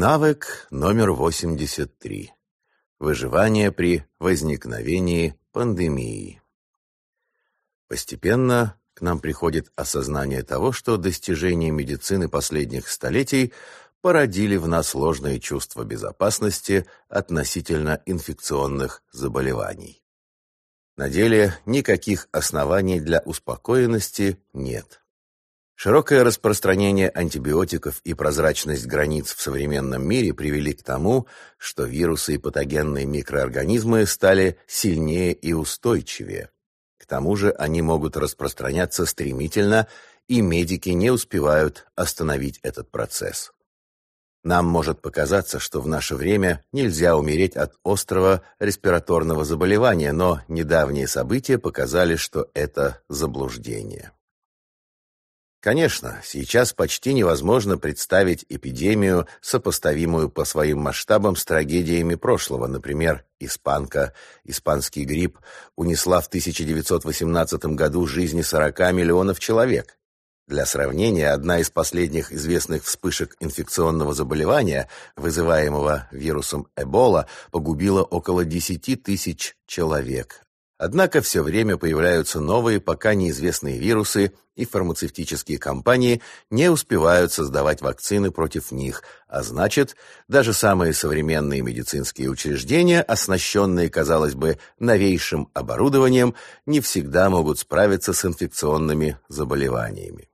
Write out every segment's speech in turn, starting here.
Навык номер 83. Выживание при возникновении пандемии. Постепенно к нам приходит осознание того, что достижения медицины последних столетий породили в нас ложное чувство безопасности относительно инфекционных заболеваний. На деле никаких оснований для успокоенности нет. Широкое распространение антибиотиков и прозрачность границ в современном мире привели к тому, что вирусы и патогенные микроорганизмы стали сильнее и устойчивее. К тому же они могут распространяться стремительно, и медики не успевают остановить этот процесс. Нам может показаться, что в наше время нельзя умереть от острого респираторного заболевания, но недавние события показали, что это заблуждение. Конечно, сейчас почти невозможно представить эпидемию, сопоставимую по своим масштабам с трагедиями прошлого. Например, испанка, испанский грипп унесла в 1918 году жизни 40 миллионов человек. Для сравнения, одна из последних известных вспышек инфекционного заболевания, вызываемого вирусом Эбола, погубила около 10 тысяч человек, Однако все время появляются новые, пока неизвестные вирусы, и фармацевтические компании не успевают создавать вакцины против них, а значит, даже самые современные медицинские учреждения, оснащенные, казалось бы, новейшим оборудованием, не всегда могут справиться с инфекционными заболеваниями.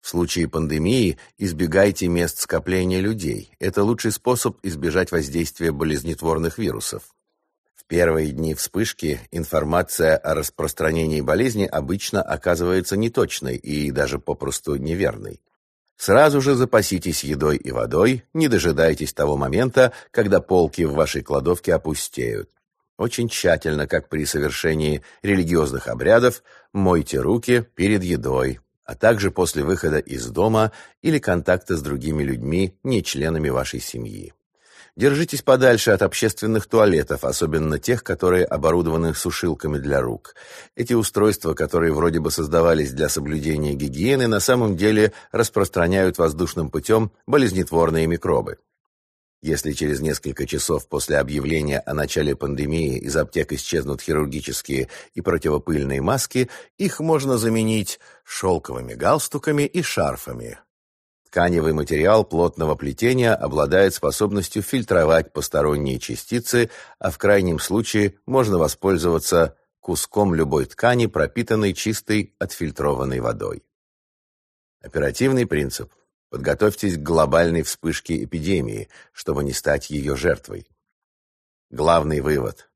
В случае пандемии избегайте мест скопления людей. Это лучший способ избежать воздействия болезнетворных вирусов первые дни вспышки информация о распространении болезни обычно оказывается неточной и даже попросту неверной. Сразу же запаситесь едой и водой, не дожидайтесь того момента, когда полки в вашей кладовке опустеют. Очень тщательно, как при совершении религиозных обрядов, мойте руки перед едой, а также после выхода из дома или контакта с другими людьми, не членами вашей семьи. Держитесь подальше от общественных туалетов, особенно тех, которые оборудованы сушилками для рук. Эти устройства, которые вроде бы создавались для соблюдения гигиены, на самом деле распространяют воздушным путем болезнетворные микробы. Если через несколько часов после объявления о начале пандемии из аптек исчезнут хирургические и противопыльные маски, их можно заменить шелковыми галстуками и шарфами. Тканевый материал плотного плетения обладает способностью фильтровать посторонние частицы, а в крайнем случае можно воспользоваться куском любой ткани, пропитанной чистой отфильтрованной водой. Оперативный принцип. Подготовьтесь к глобальной вспышке эпидемии, чтобы не стать ее жертвой. Главный вывод.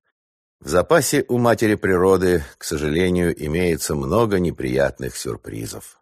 В запасе у матери природы, к сожалению, имеется много неприятных сюрпризов.